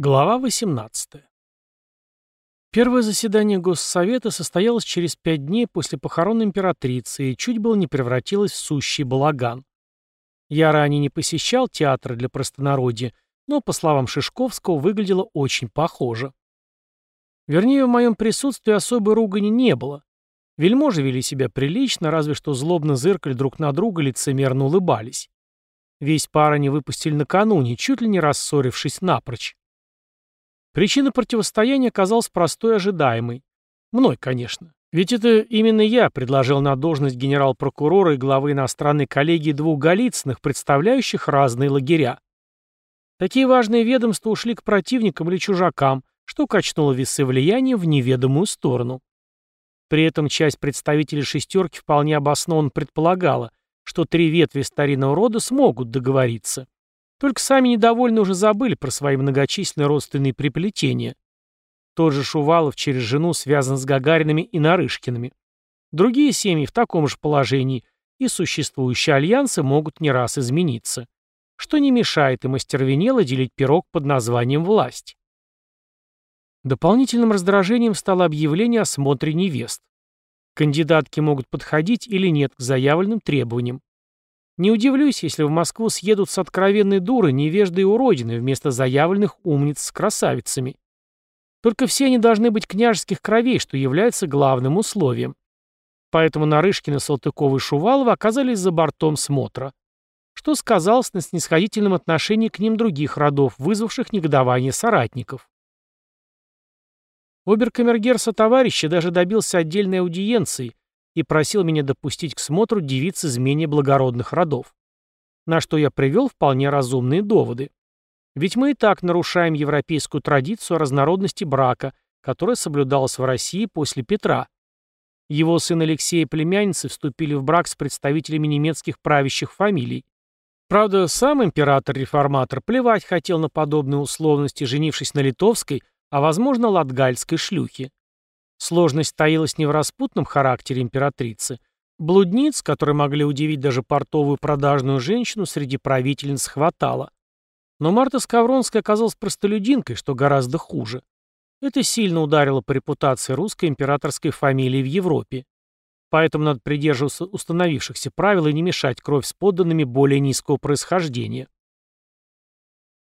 Глава 18. Первое заседание Госсовета состоялось через пять дней после похорон императрицы и чуть было не превратилось в сущий балаган. Я ранее не посещал театры для простонародья, но, по словам Шишковского, выглядело очень похоже. Вернее, в моем присутствии особой ругани не было. Вельможи вели себя прилично, разве что злобно зыркали друг на друга, лицемерно улыбались. Весь пар они выпустили накануне, чуть ли не рассорившись напрочь. Причина противостояния оказалась простой и ожидаемой. Мной, конечно. Ведь это именно я предложил на должность генерал-прокурора и главы иностранной коллегии двух Голицыных, представляющих разные лагеря. Такие важные ведомства ушли к противникам или чужакам, что качнуло весы влияния в неведомую сторону. При этом часть представителей «шестерки» вполне обоснованно предполагала, что три ветви старинного рода смогут договориться. Только сами недовольны уже забыли про свои многочисленные родственные приплетения. Тот же Шувалов через жену связан с Гагариными и Нарышкиными. Другие семьи в таком же положении, и существующие альянсы могут не раз измениться. Что не мешает им остервенело делить пирог под названием «власть». Дополнительным раздражением стало объявление о смотре невест. Кандидатки могут подходить или нет к заявленным требованиям. Не удивлюсь, если в Москву съедут с откровенной дуры невежды и уродины вместо заявленных умниц с красавицами. Только все они должны быть княжеских кровей, что является главным условием. Поэтому Нарышкина, Салтыкова и Шувалова оказались за бортом смотра. Что сказалось на снисходительном отношении к ним других родов, вызвавших негодование соратников. Оберкамергерса товарища даже добился отдельной аудиенции, и просил меня допустить к смотру девиц из менее благородных родов. На что я привел вполне разумные доводы. Ведь мы и так нарушаем европейскую традицию о разнородности брака, которая соблюдалась в России после Петра. Его сын Алексей и племянницы вступили в брак с представителями немецких правящих фамилий. Правда, сам император-реформатор плевать хотел на подобные условности, женившись на литовской, а возможно латгальской шлюхе. Сложность таилась не в распутном характере императрицы. Блудниц, которые могли удивить даже портовую продажную женщину, среди правительниц хватало. Но Марта Скавронская оказалась простолюдинкой, что гораздо хуже. Это сильно ударило по репутации русской императорской фамилии в Европе. Поэтому надо придерживаться установившихся правил и не мешать кровь с подданными более низкого происхождения.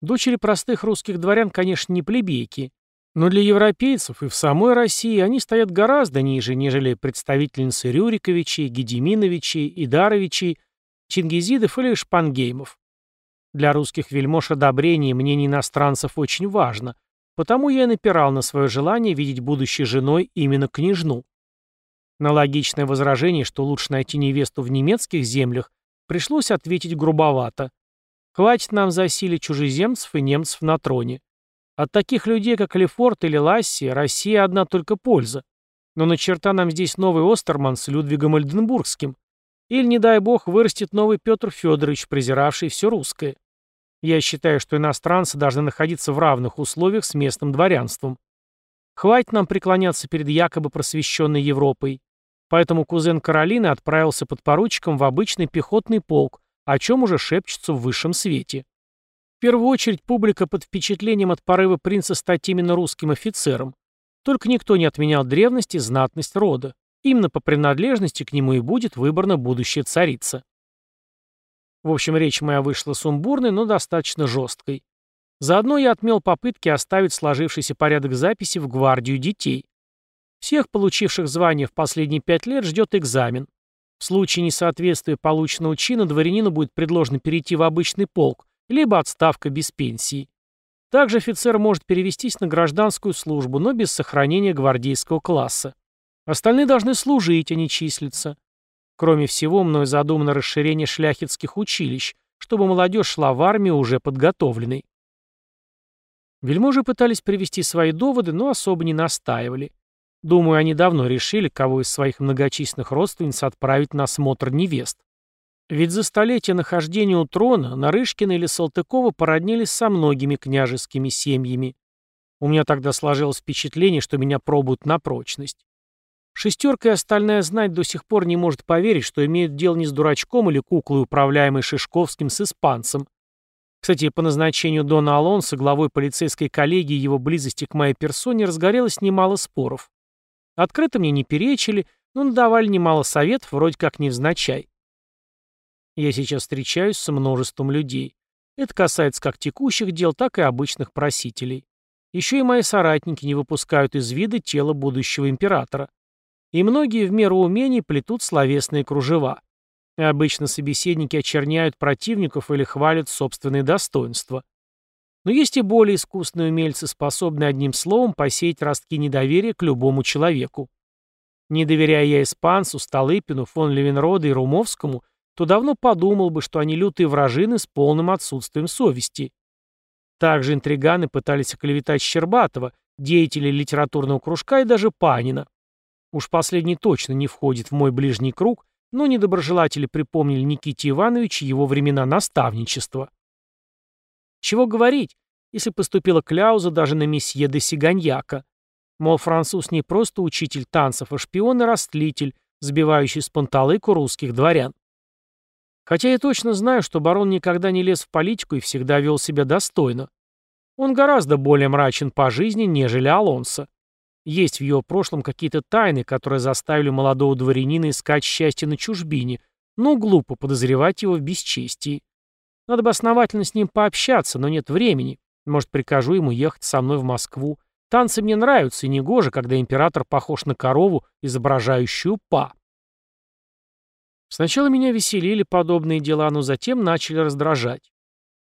Дочери простых русских дворян, конечно, не плебейки, но для европейцев и в самой России они стоят гораздо ниже, нежели представительницы Рюриковичей, Гедеминовичей, Идаровичей, Чингизидов или Шпангеймов. Для русских вельмож одобрение и мнение иностранцев очень важно, потому я и напирал на свое желание видеть будущей женой именно княжну. На логичное возражение, что лучше найти невесту в немецких землях, пришлось ответить грубовато. Хватит нам засилить чужеземцев и немцев на троне. От таких людей, как Лефорт или Ласси, Россия одна только польза. Но на черта нам здесь новый Остерман с Людвигом Ольденбургским. Или, не дай бог, вырастет новый Петр Федорович, презиравший все русское. Я считаю, что иностранцы должны находиться в равных условиях с местным дворянством. Хватит нам преклоняться перед якобы просвещенной Европой. Поэтому кузен Каролины отправился под поручиком в обычный пехотный полк, о чем уже шепчется в высшем свете первую очередь публика под впечатлением от порыва принца стать именно русским офицером. Только никто не отменял древность и знатность рода. Именно по принадлежности к нему и будет выбрана будущая царица. В общем, речь моя вышла сумбурной, но достаточно жесткой. Заодно я отмел попытки оставить сложившийся порядок записи в гвардию детей. Всех, получивших звание в последние пять лет, ждет экзамен. В случае несоответствия полученного чина дворянину будет предложено перейти в обычный полк, либо отставка без пенсии. Также офицер может перевестись на гражданскую службу, но без сохранения гвардейского класса. Остальные должны служить, а не числиться. Кроме всего, мной задумано расширение шляхетских училищ, чтобы молодежь шла в армию уже подготовленной. Вельможи пытались привести свои доводы, но особо не настаивали. Думаю, они давно решили, кого из своих многочисленных родственниц отправить на осмотр невест. Ведь за столетия нахождения у трона Нарышкина или Салтыкова породнились со многими княжескими семьями. У меня тогда сложилось впечатление, что меня пробуют на прочность. Шестерка и остальная знать до сих пор не может поверить, что имеют дело не с дурачком или куклой, управляемой Шишковским с испанцем. Кстати, по назначению Дона Алонса главой полицейской коллегии его близости к моей персоне разгорелось немало споров. Открыто мне не перечили, но надавали немало советов, вроде как невзначай. Я сейчас встречаюсь с множеством людей. Это касается как текущих дел, так и обычных просителей. Еще и мои соратники не выпускают из вида тело будущего императора. И многие в меру умений плетут словесные кружева. Обычно собеседники очерняют противников или хвалят собственные достоинства. Но есть и более искусные умельцы, способные одним словом посеять ростки недоверия к любому человеку. Не доверяя я Испансу, Столыпину, фон Левенрода и Румовскому, то давно подумал бы, что они лютые вражины с полным отсутствием совести. Также интриганы пытались оклеветать Щербатова, деятелей литературного кружка и даже Панина. Уж последний точно не входит в мой ближний круг, но недоброжелатели припомнили Никите Ивановичу его времена наставничества. Чего говорить, если поступила кляуза даже на месье де Сиганьяка. Мол, француз не просто учитель танцев, а шпион и растлитель, сбивающий с панталыку русских дворян. Хотя я точно знаю, что барон никогда не лез в политику и всегда вел себя достойно. Он гораздо более мрачен по жизни, нежели Алонсо. Есть в его прошлом какие-то тайны, которые заставили молодого дворянина искать счастье на чужбине, но глупо подозревать его в бесчестии. Надо бы основательно с ним пообщаться, но нет времени. Может, прикажу ему ехать со мной в Москву. Танцы мне нравятся, и негоже, когда император похож на корову, изображающую па. Сначала меня веселили подобные дела, но затем начали раздражать.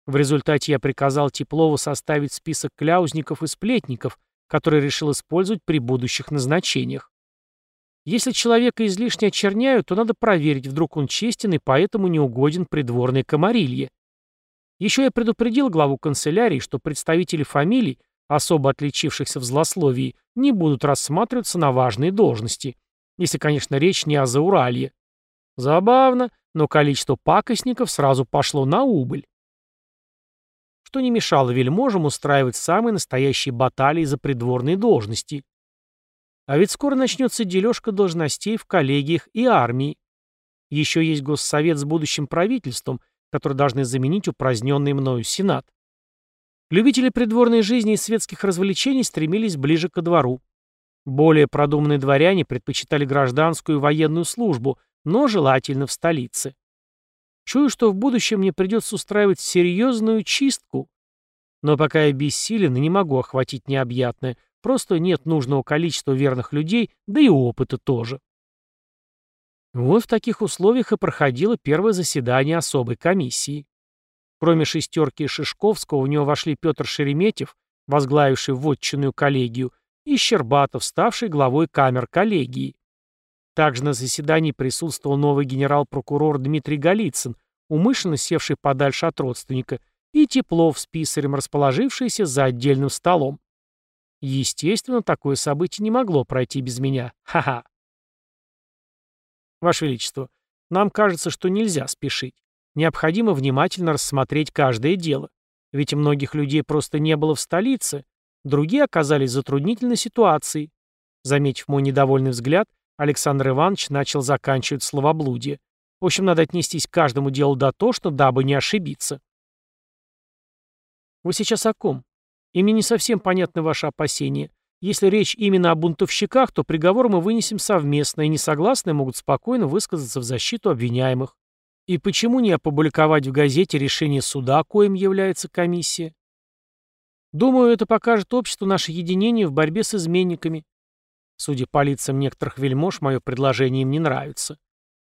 В результате я приказал Теплову составить список кляузников и сплетников, который решил использовать при будущих назначениях. Если человека излишне очерняют, то надо проверить, вдруг он честен и поэтому не угоден придворной комарилье. Еще я предупредил главу канцелярии, что представители фамилий, особо отличившихся в злословии, не будут рассматриваться на важные должности, если, конечно, речь не о Зауралье. Забавно, но количество пакостников сразу пошло на убыль. Что не мешало вельможам устраивать самые настоящие баталии за придворные должности. А ведь скоро начнется дележка должностей в коллегиях и армии. Еще есть госсовет с будущим правительством, который должны заменить упраздненный мною Сенат. Любители придворной жизни и светских развлечений стремились ближе ко двору. Более продуманные дворяне предпочитали гражданскую и военную службу, но желательно в столице. Чую, что в будущем мне придется устраивать серьезную чистку. Но пока я бессилен и не могу охватить необъятное, просто нет нужного количества верных людей, да и опыта тоже. Вот в таких условиях и проходило первое заседание особой комиссии. Кроме шестерки Шишковского, в него вошли Петр Шереметьев, возглавивший вотчинную коллегию, и Щербатов, ставший главой камер коллегии. Также на заседании присутствовал новый генерал-прокурор Дмитрий Голицын, умышленно севший подальше от родственника, и Теплов с писарем, расположившийся за отдельным столом. Естественно, такое событие не могло пройти без меня. Ха-ха. Ваше Величество, нам кажется, что нельзя спешить. Необходимо внимательно рассмотреть каждое дело. Ведь многих людей просто не было в столице, другие оказались в затруднительной ситуации. Заметив мой недовольный взгляд, Александр Иванович начал заканчивать словоблудие. В общем, надо отнестись к каждому делу дотошно, дабы не ошибиться. Вы сейчас о ком? И мне не совсем понятны ваши опасения. Если речь именно о бунтовщиках, то приговор мы вынесем совместно, и несогласные могут спокойно высказаться в защиту обвиняемых. И почему не опубликовать в газете решение суда, коим является комиссия? Думаю, это покажет обществу наше единение в борьбе с изменниками. Судя по лицам некоторых вельмож, мое предложение им не нравится.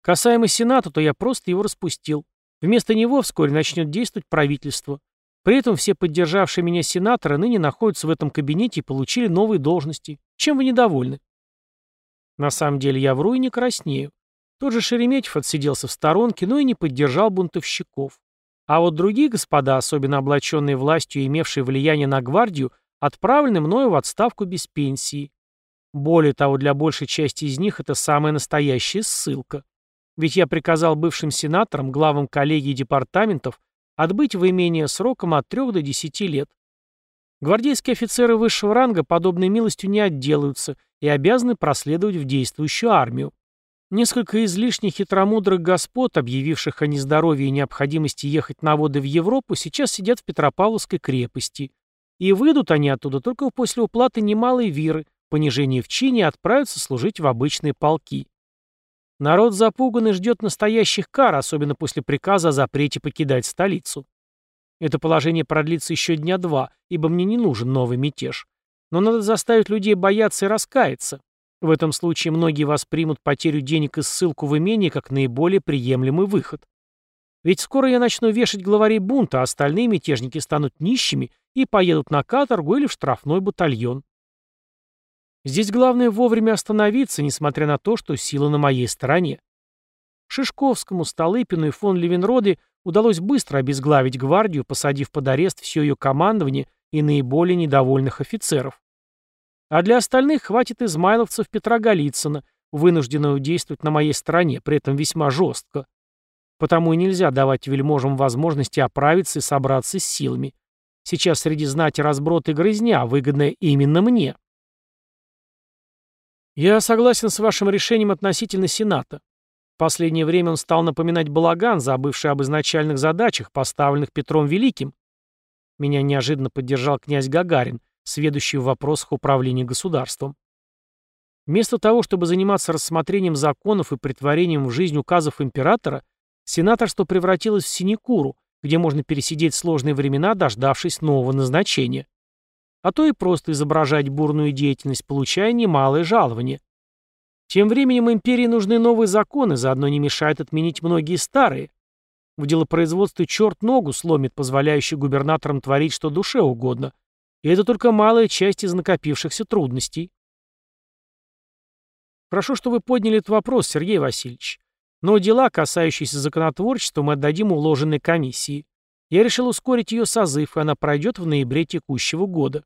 Касаемо Сената, то я просто его распустил. Вместо него вскоре начнет действовать правительство. При этом все поддержавшие меня сенаторы ныне находятся в этом кабинете и получили новые должности. Чем вы недовольны? На самом деле я вру и не краснею. Тот же Шереметьев отсиделся в сторонке, но и не поддержал бунтовщиков. А вот другие господа, особенно облаченные властью и имевшие влияние на гвардию, отправлены мною в отставку без пенсии. Более того, для большей части из них это самая настоящая ссылка. Ведь я приказал бывшим сенаторам, главам коллегий департаментов, отбыть в имение сроком от 3 до 10 лет. Гвардейские офицеры высшего ранга подобной милостью не отделаются и обязаны проследовать в действующую армию. Несколько излишне хитромудрых господ, объявивших о нездоровье и необходимости ехать на воды в Европу, сейчас сидят в Петропавловской крепости. И выйдут они оттуда только после уплаты немалой виры, понижения в чине и отправятся служить в обычные полки. Народ запуган и ждет настоящих кар, особенно после приказа о запрете покидать столицу. Это положение продлится еще дня два, ибо мне не нужен новый мятеж. Но надо заставить людей бояться и раскаяться. В этом случае многие воспримут потерю денег и ссылку в имение как наиболее приемлемый выход. Ведь скоро я начну вешать главарей бунта, а остальные мятежники станут нищими и поедут на каторгу или в штрафной батальон. Здесь главное вовремя остановиться, несмотря на то, что сила на моей стороне. Шишковскому, Столыпину и фон Левенроде удалось быстро обезглавить гвардию, посадив под арест все ее командование и наиболее недовольных офицеров. А для остальных хватит измайловцев Петра Голицына, вынужденного действовать на моей стороне, при этом весьма жестко. Потому и нельзя давать вельможам возможности оправиться и собраться с силами. Сейчас среди знати разброд и грызня, выгодная именно мне. Я согласен с вашим решением относительно Сената. В последнее время он стал напоминать балаган, забывший об изначальных задачах, поставленных Петром Великим. Меня неожиданно поддержал князь Гагарин, сведущий в вопросах управления государством. Вместо того, чтобы заниматься рассмотрением законов и притворением в жизнь указов императора, сенаторство превратилось в синекуру, где можно пересидеть сложные времена, дождавшись нового назначения. А то и просто изображать бурную деятельность, получая немалое жалование. Тем временем империи нужны новые законы, заодно не мешает отменить многие старые. В делопроизводстве черт ногу сломит, позволяющий губернаторам творить что душе угодно – и это только малая часть из накопившихся трудностей. Хорошо, что вы подняли этот вопрос, Сергей Васильевич. Но дела, касающиеся законотворчества, мы отдадим уложенной комиссии. Я решил ускорить ее созыв, и она пройдет в ноябре текущего года.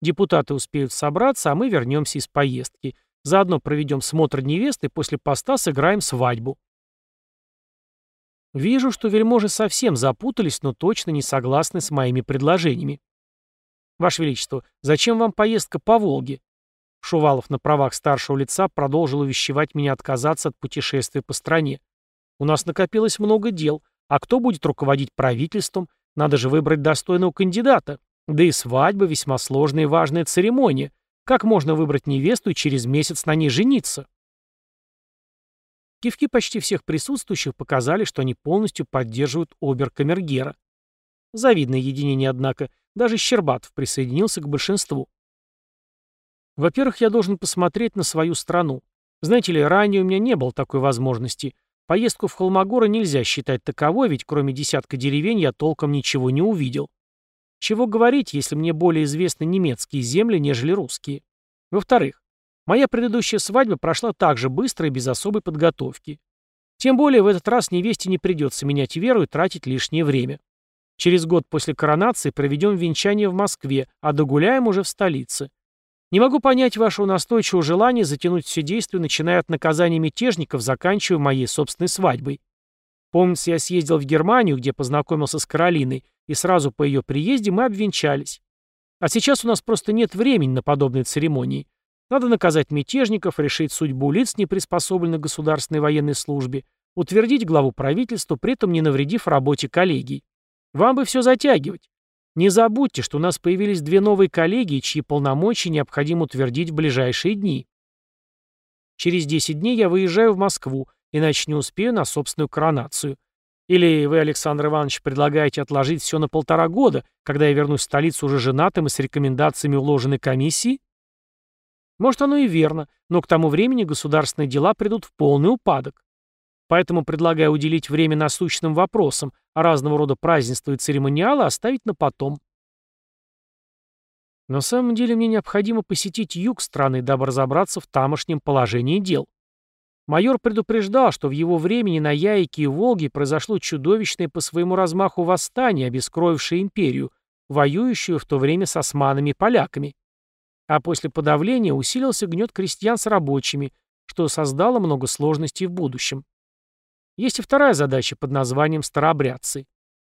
Депутаты успеют собраться, а мы вернемся из поездки. Заодно проведем смотр невесты, после поста сыграем свадьбу. Вижу, что вельможи совсем запутались, но точно не согласны с моими предложениями. «Ваше Величество, зачем вам поездка по Волге?» Шувалов на правах старшего лица продолжил увещевать меня отказаться от путешествия по стране. «У нас накопилось много дел, а кто будет руководить правительством? Надо же выбрать достойного кандидата. Да и свадьба — весьма сложная и важная церемония. Как можно выбрать невесту и через месяц на ней жениться?» Кивки почти всех присутствующих показали, что они полностью поддерживают обер-камергера. Завидное единение, однако. Даже Щербатов присоединился к большинству. Во-первых, я должен посмотреть на свою страну. Знаете ли, ранее у меня не было такой возможности. Поездку в Холмогоры нельзя считать таковой, ведь кроме десятка деревень я толком ничего не увидел. Чего говорить, если мне более известны немецкие земли, нежели русские. Во-вторых, моя предыдущая свадьба прошла так же быстро и без особой подготовки. Тем более в этот раз невесте не придется менять веру и тратить лишнее время. Через год после коронации проведем венчание в Москве, а догуляем уже в столице. Не могу понять вашего настойчивого желания затянуть все действие, начиная от наказания мятежников, заканчивая моей собственной свадьбой. Помнится, я съездил в Германию, где познакомился с Каролиной, и сразу по ее приезде мы обвенчались. А сейчас у нас просто нет времени на подобные церемонии. Надо наказать мятежников, решить судьбу лиц, не приспособленных к государственной военной службе, утвердить главу правительства, при этом не навредив работе коллегий. Вам бы все затягивать. Не забудьте, что у нас появились две новые коллеги, чьи полномочия необходимо утвердить в ближайшие дни. Через 10 дней я выезжаю в Москву, иначе не успею на собственную коронацию. Или вы, Александр Иванович, предлагаете отложить все на полтора года, когда я вернусь в столицу уже женатым и с рекомендациями уложенной комиссии? Может, оно и верно, но к тому времени государственные дела придут в полный упадок. Поэтому предлагаю уделить время насущным вопросам, а разного рода празднества и церемониалы оставить на потом. На самом деле мне необходимо посетить юг страны, дабы разобраться в тамошнем положении дел. Майор предупреждал, что в его времени на Яйке и Волге произошло чудовищное по своему размаху восстание, обескровившее империю, воюющую в то время с османами и поляками. А после подавления усилился гнет крестьян с рабочими, что создало много сложностей в будущем. Есть и вторая задача под названием «старообрядцы».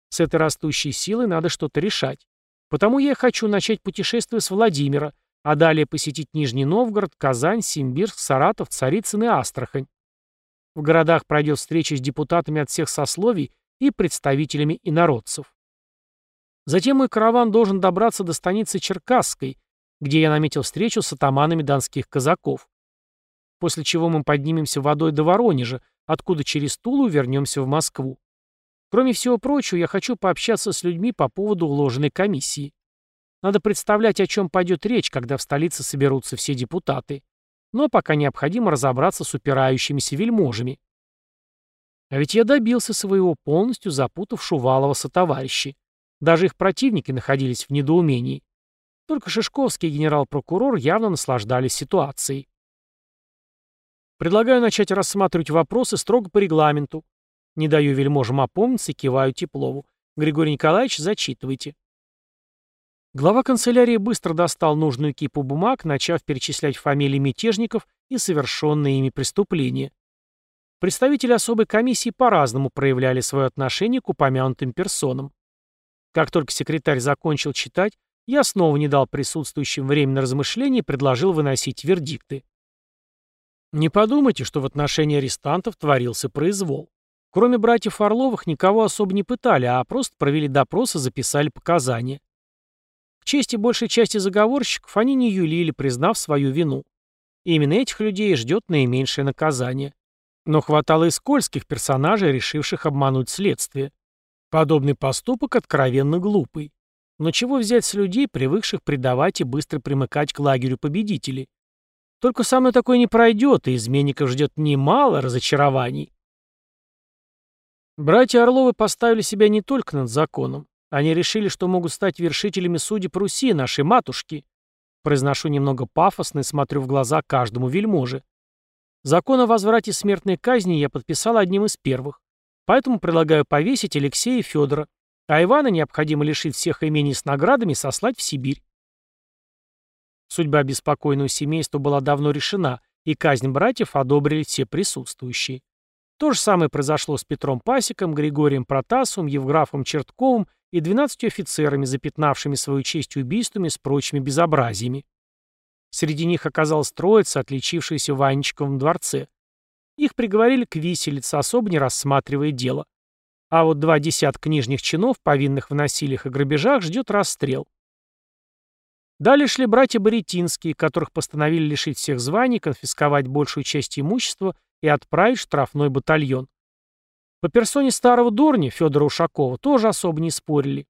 С этой растущей силой надо что-то решать. Потому я хочу начать путешествие с Владимира, а далее посетить Нижний Новгород, Казань, Симбирск, Саратов, Царицын и Астрахань. В городах пройдет встреча с депутатами от всех сословий и представителями инородцев. Затем мой караван должен добраться до станицы Черкасской, где я наметил встречу с атаманами донских казаков. После чего мы поднимемся водой до Воронежа, откуда через Тулу вернемся в Москву. Кроме всего прочего, я хочу пообщаться с людьми по поводу уложенной комиссии. Надо представлять, о чем пойдет речь, когда в столице соберутся все депутаты. Но пока необходимо разобраться с упирающимися вельможами. А ведь я добился своего, полностью запутав Шувалова со товарищи. Даже их противники находились в недоумении. Только Шишковский и генерал-прокурор явно наслаждались ситуацией. Предлагаю начать рассматривать вопросы строго по регламенту. Не даю вельможам опомниться и киваю Теплову. Григорий Николаевич, зачитывайте. Глава канцелярии быстро достал нужную кипу бумаг, начав перечислять фамилии мятежников и совершенные ими преступления. Представители особой комиссии по-разному проявляли свое отношение к упомянутым персонам. Как только секретарь закончил читать, я снова не дал присутствующим время на размышление и предложил выносить вердикты. Не подумайте, что в отношении арестантов творился произвол. Кроме братьев Орловых никого особо не пытали, а просто провели допрос и записали показания. К чести большей части заговорщиков они не юлили, признав свою вину. И именно этих людей ждет наименьшее наказание. Но хватало и скользких персонажей, решивших обмануть следствие. Подобный поступок откровенно глупый. Но чего взять с людей, привыкших предавать и быстро примыкать к лагерю победителей? Только со мной такое не пройдет, и изменников ждет немало разочарований. Братья Орловы поставили себя не только над законом. Они решили, что могут стать вершителями судеб Руси, нашей матушки. Произношу немного пафосно и смотрю в глаза каждому вельможе. Закон о возврате смертной казни я подписал одним из первых. Поэтому предлагаю повесить Алексея и Федора, а Ивана необходимо лишить всех имений с наградами и сослать в Сибирь. Судьба беспокойного семейства была давно решена, и казнь братьев одобрили все присутствующие. То же самое произошло с Петром Пасиком, Григорием Протасовым, Евграфом Чертковым и двенадцатью офицерами, запятнавшими свою честь убийствами с прочими безобразиями. Среди них оказалась троица, отличившаяся в дворце. Их приговорили к виселице, особо не рассматривая дело. А вот два десятка нижних чинов, повинных в насилиях и грабежах, ждет расстрел. Далее шли братья Боретинские, которых постановили лишить всех званий, конфисковать большую часть имущества и отправить штрафной батальон. По персоне старого дурня, Федора Ушакова, тоже особо не спорили.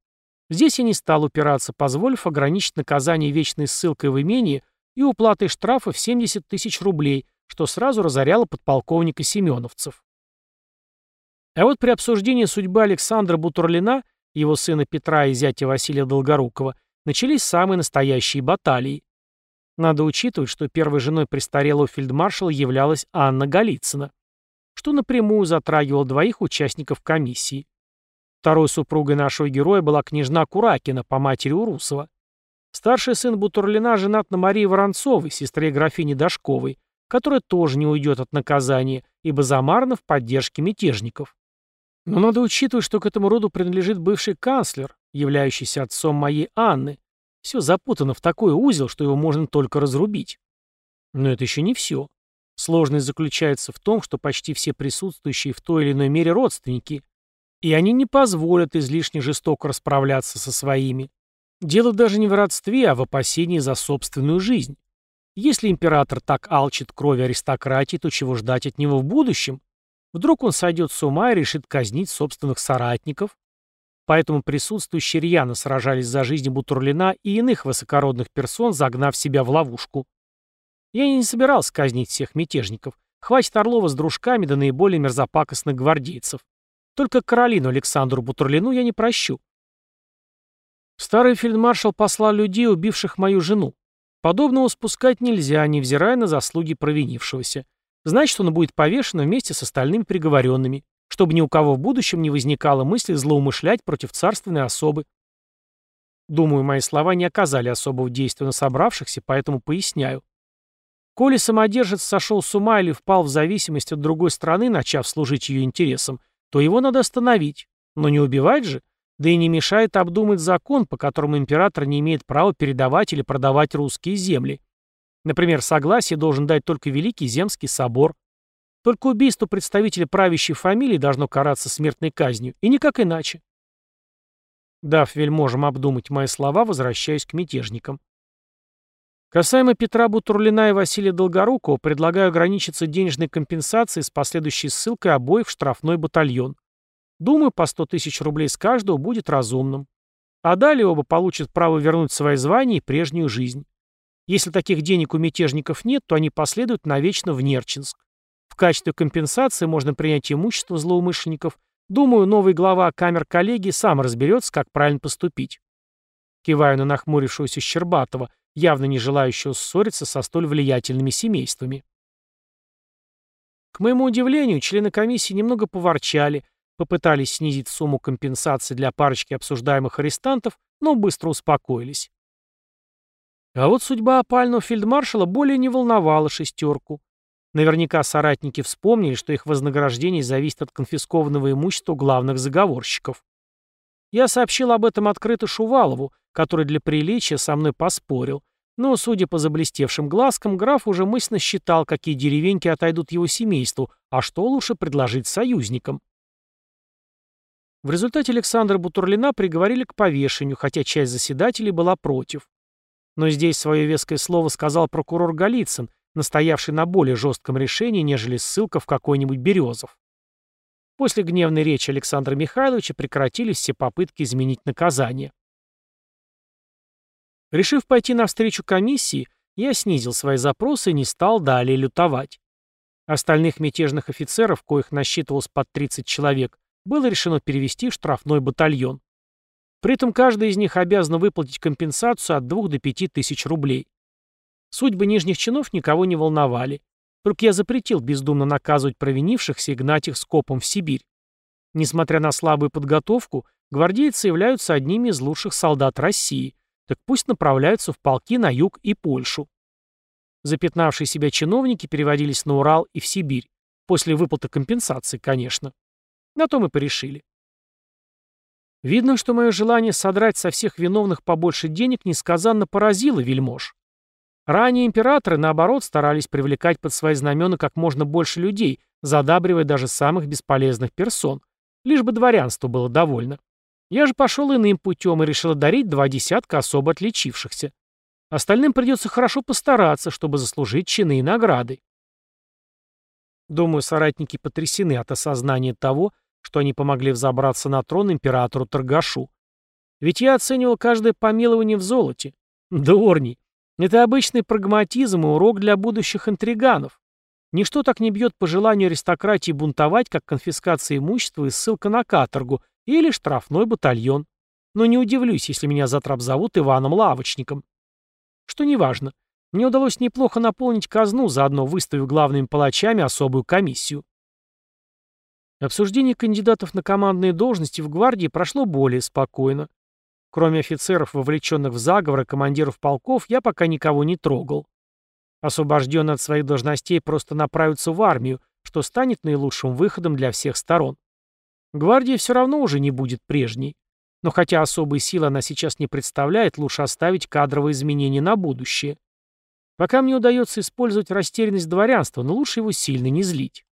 Здесь я не стал упираться, позволив ограничить наказание вечной ссылкой в имение и уплатой штрафа в 70 тысяч рублей, что сразу разоряло подполковника Семеновцев. А вот при обсуждении судьбы Александра Бутурлина, его сына Петра и зятя Василия Долгорукова, начались самые настоящие баталии. Надо учитывать, что первой женой престарелого фельдмаршала являлась Анна Голицына, что напрямую затрагивало двоих участников комиссии. Второй супругой нашего героя была княжна Куракина по матери Урусова. Старший сын Бутурлина женат на Марии Воронцовой, сестре графини Дашковой, которая тоже не уйдет от наказания, ибо замарана в поддержке мятежников. Но надо учитывать, что к этому роду принадлежит бывший канцлер, являющийся отцом моей Анны. Все запутано в такой узел, что его можно только разрубить. Но это еще не все. Сложность заключается в том, что почти все присутствующие в той или иной мере родственники, и они не позволят излишне жестоко расправляться со своими. Дело даже не в родстве, а в опасении за собственную жизнь. Если император так алчит крови аристократии, то чего ждать от него в будущем? Вдруг он сойдет с ума и решит казнить собственных соратников? Поэтому присутствующие рьяно сражались за жизнь Бутурлина и иных высокородных персон, загнав себя в ловушку. Я не собирался казнить всех мятежников. Хватит Орлова с дружками да наиболее мерзопакостных гвардейцев. Только Каролину Александру Бутурлину я не прощу. Старый фельдмаршал послал людей, убивших мою жену. Подобного спускать нельзя, невзирая на заслуги провинившегося. Значит, он будет повешен вместе с остальными приговоренными, чтобы ни у кого в будущем не возникало мысли злоумышлять против царственной особы. Думаю, мои слова не оказали особого действия на собравшихся, поэтому поясняю. Коли самодержец сошел с ума или впал в зависимость от другой страны, начав служить ее интересам, то его надо остановить. Но не убивать же. Да и не мешает обдумать закон, по которому император не имеет права передавать или продавать русские земли. Например, согласие должен дать только Великий Земский собор. Только убийство представителя правящей фамилии должно караться смертной казнью, и никак иначе. Дав вельможам обдумать мои слова, возвращаюсь к мятежникам. Касаемо Петра Бутурлина и Василия Долгорукова, предлагаю ограничиться денежной компенсацией с последующей ссылкой обоих в штрафной батальон. Думаю, по 100 тысяч рублей с каждого будет разумным. А далее оба получат право вернуть свои звания и прежнюю жизнь. Если таких денег у мятежников нет, то они последуют навечно в Нерчинск. В качестве компенсации можно принять имущество злоумышленников. Думаю, новый глава камер коллегии сам разберется, как правильно поступить. Киваю на нахмурившегося Щербатова, явно не желающего ссориться со столь влиятельными семействами. К моему удивлению, члены комиссии немного поворчали, попытались снизить сумму компенсации для парочки обсуждаемых арестантов, но быстро успокоились. А вот судьба опального фельдмаршала более не волновала шестерку. Наверняка соратники вспомнили, что их вознаграждение зависит от конфискованного имущества главных заговорщиков. Я сообщил об этом открыто Шувалову, который для приличия со мной поспорил, но, судя по заблестевшим глазкам, граф уже мысленно считал, какие деревеньки отойдут его семейству, а что лучше предложить союзникам. В результате Александра Бутурлина приговорили к повешению, хотя часть заседателей была против. Но здесь свое веское слово сказал прокурор Голицын, настоявший на более жестком решении, нежели ссылка в какой-нибудь Березов. После гневной речи Александра Михайловича прекратились все попытки изменить наказание. Решив пойти навстречу комиссии, я снизил свои запросы и не стал далее лютовать. Остальных мятежных офицеров, коих насчитывалось под 30 человек, было решено перевести в штрафной батальон. При этом каждый из них обязан выплатить компенсацию от 2 до 5 тысяч рублей. Судьбы нижних чинов никого не волновали. Только я запретил бездумно наказывать провинившихся и гнать их скопом в Сибирь. Несмотря на слабую подготовку, гвардейцы являются одними из лучших солдат России, так пусть направляются в полки на юг и Польшу. Запятнавшие себя чиновники переводились на Урал и в Сибирь. После выплаты компенсации, конечно. На то мы порешили. Видно, что мое желание содрать со всех виновных побольше денег несказанно поразило вельмож. Ранее императоры, наоборот, старались привлекать под свои знамена как можно больше людей, задабривая даже самых бесполезных персон, лишь бы дворянство было довольно. Я же пошел иным путем и решил дарить два десятка особо отличившихся. Остальным придется хорошо постараться, чтобы заслужить чины и награды. Думаю, соратники потрясены от осознания того, что они помогли взобраться на трон императору Торгашу. Ведь я оценивал каждое помилование в золоте. Дурни. Это обычный прагматизм и урок для будущих интриганов. Ничто так не бьет по желанию аристократии бунтовать, как конфискация имущества и ссылка на каторгу или штрафной батальон. Но не удивлюсь, если меня завтра обзовут Иваном-лавочником. Что неважно. Мне удалось неплохо наполнить казну, заодно выставив главными палачами особую комиссию. Обсуждение кандидатов на командные должности в гвардии прошло более спокойно. Кроме офицеров, вовлеченных в заговор и командиров полков, я пока никого не трогал. Освобожденные от своих должностей просто направятся в армию, что станет наилучшим выходом для всех сторон. Гвардия все равно уже не будет прежней. Но хотя особой силы она сейчас не представляет, лучше оставить кадровые изменения на будущее. Пока мне удается использовать растерянность дворянства, но лучше его сильно не злить.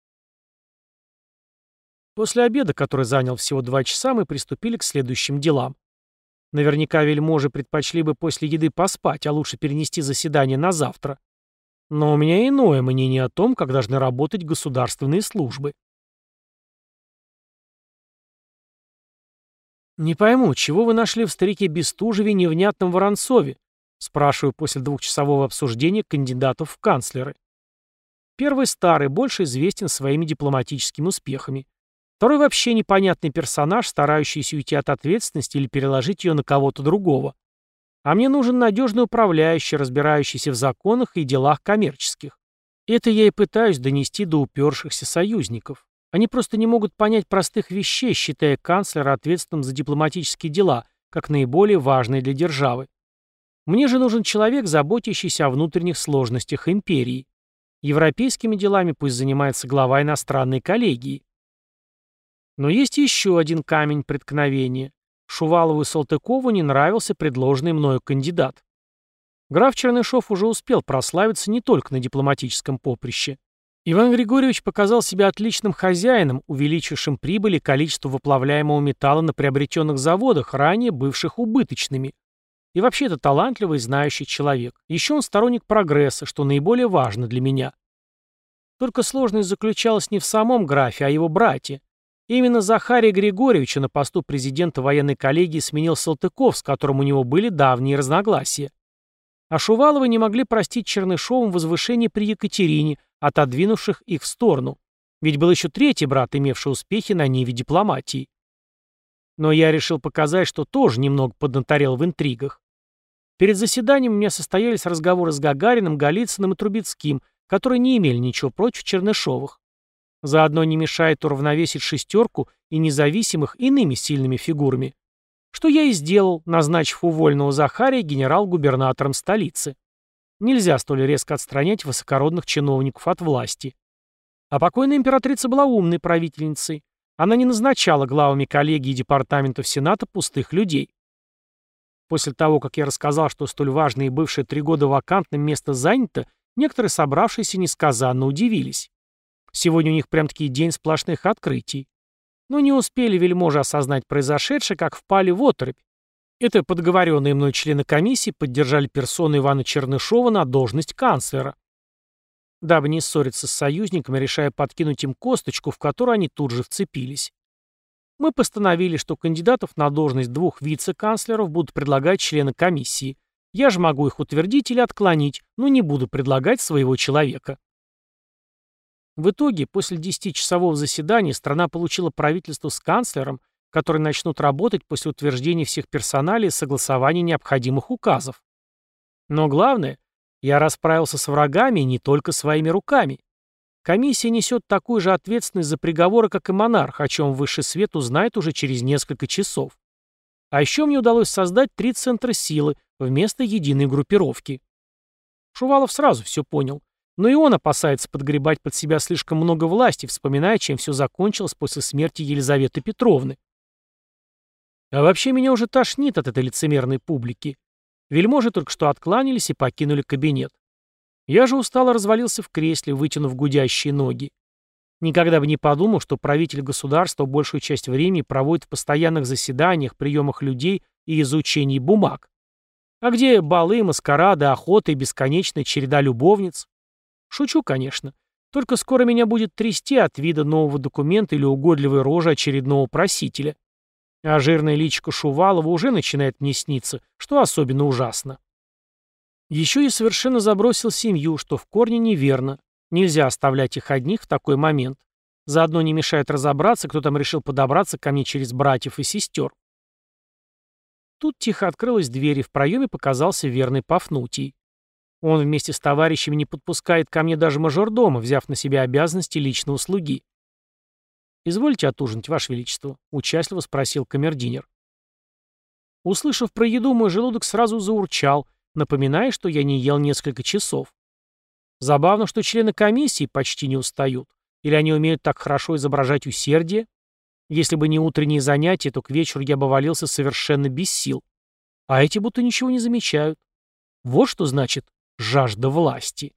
После обеда, который занял всего два часа, мы приступили к следующим делам. Наверняка вельможи предпочли бы после еды поспать, а лучше перенести заседание на завтра. Но у меня иное мнение о том, как должны работать государственные службы. «Не пойму, чего вы нашли в старике Бестужеве невнятном Воронцове?» спрашиваю после двухчасового обсуждения кандидатов в канцлеры. Первый старый, больше известен своими дипломатическими успехами. Второй вообще непонятный персонаж, старающийся уйти от ответственности или переложить ее на кого-то другого. А мне нужен надежный управляющий, разбирающийся в законах и делах коммерческих. Это я и пытаюсь донести до упершихся союзников. Они просто не могут понять простых вещей, считая канцлера ответственным за дипломатические дела, как наиболее важные для державы. Мне же нужен человек, заботящийся о внутренних сложностях империи. Европейскими делами пусть занимается глава иностранной коллегии. Но есть еще один камень преткновения. Шувалову и Салтыкову не нравился предложенный мною кандидат. Граф Чернышов уже успел прославиться не только на дипломатическом поприще. Иван Григорьевич показал себя отличным хозяином, увеличившим прибыль и количество выплавляемого металла на приобретенных заводах, ранее бывших убыточными. И вообще это талантливый, знающий человек. Еще он сторонник прогресса, что наиболее важно для меня. Только сложность заключалась не в самом графе, а его брате. Именно Захария Григорьевича на посту президента военной коллегии сменил Салтыков, с которым у него были давние разногласия. А Шуваловы не могли простить Чернышовым возвышение при Екатерине, отодвинувших их в сторону. Ведь был еще третий брат, имевший успехи на ниве дипломатии. Но я решил показать, что тоже немного поднаторел в интригах. Перед заседанием у меня состоялись разговоры с Гагариным, Голицыным и Трубецким, которые не имели ничего против Чернышовых. Заодно не мешает уравновесить шестерку и независимых иными сильными фигурами. Что я и сделал, назначив увольного Захария генерал-губернатором столицы. Нельзя столь резко отстранять высокородных чиновников от власти. А покойная императрица была умной правительницей. Она не назначала главами коллегии и департаментов Сената пустых людей. После того, как я рассказал, что столь важное и бывшее три года вакантным место занято, некоторые собравшиеся несказанно удивились. Сегодня у них прям-таки день сплошных открытий. Но не успели вельможи осознать произошедшее, как впали в оторопь. Это подговоренные мной члены комиссии поддержали персону Ивана Чернышова на должность канцлера. Дабы не ссориться с союзниками, решая подкинуть им косточку, в которую они тут же вцепились. Мы постановили, что кандидатов на должность двух вице-канцлеров будут предлагать члены комиссии. Я же могу их утвердить или отклонить, но не буду предлагать своего человека. В итоге, после 10-часового заседания страна получила правительство с канцлером, которые начнут работать после утверждения всех персоналей и согласования необходимых указов. Но главное, я расправился с врагами не только своими руками. Комиссия несет такую же ответственность за приговоры, как и монарх, о чем высший свет узнает уже через несколько часов. А еще мне удалось создать три центра силы вместо единой группировки. Шувалов сразу все понял. Но и он опасается подгребать под себя слишком много власти, вспоминая, чем все закончилось после смерти Елизаветы Петровны. А вообще меня уже тошнит от этой лицемерной публики. Вельможи только что откланялись и покинули кабинет. Я же устало развалился в кресле, вытянув гудящие ноги. Никогда бы не подумал, что правитель государства большую часть времени проводит в постоянных заседаниях, приемах людей и изучении бумаг. А где балы, маскарады, охота и бесконечная череда любовниц? Шучу, конечно. Только скоро меня будет трясти от вида нового документа или угодливой рожи очередного просителя. А жирная личико Шувалова уже начинает мне сниться, что особенно ужасно. Еще и совершенно забросил семью, что в корне неверно. Нельзя оставлять их одних в такой момент. Заодно не мешает разобраться, кто там решил подобраться ко мне через братьев и сестер. Тут тихо открылась дверь, и в проеме показался верный Пафнутий. Он вместе с товарищами не подпускает ко мне даже мажордома, взяв на себя обязанности личного слуги. «Извольте отужинать, Ваше Величество», — участливо спросил камердинер. Услышав про еду, мой желудок сразу заурчал, напоминая, что я не ел несколько часов. Забавно, что члены комиссии почти не устают. Или они умеют так хорошо изображать усердие? Если бы не утренние занятия, то к вечеру я бы валился совершенно без сил. А эти будто ничего не замечают. Вот что значит жажда власти.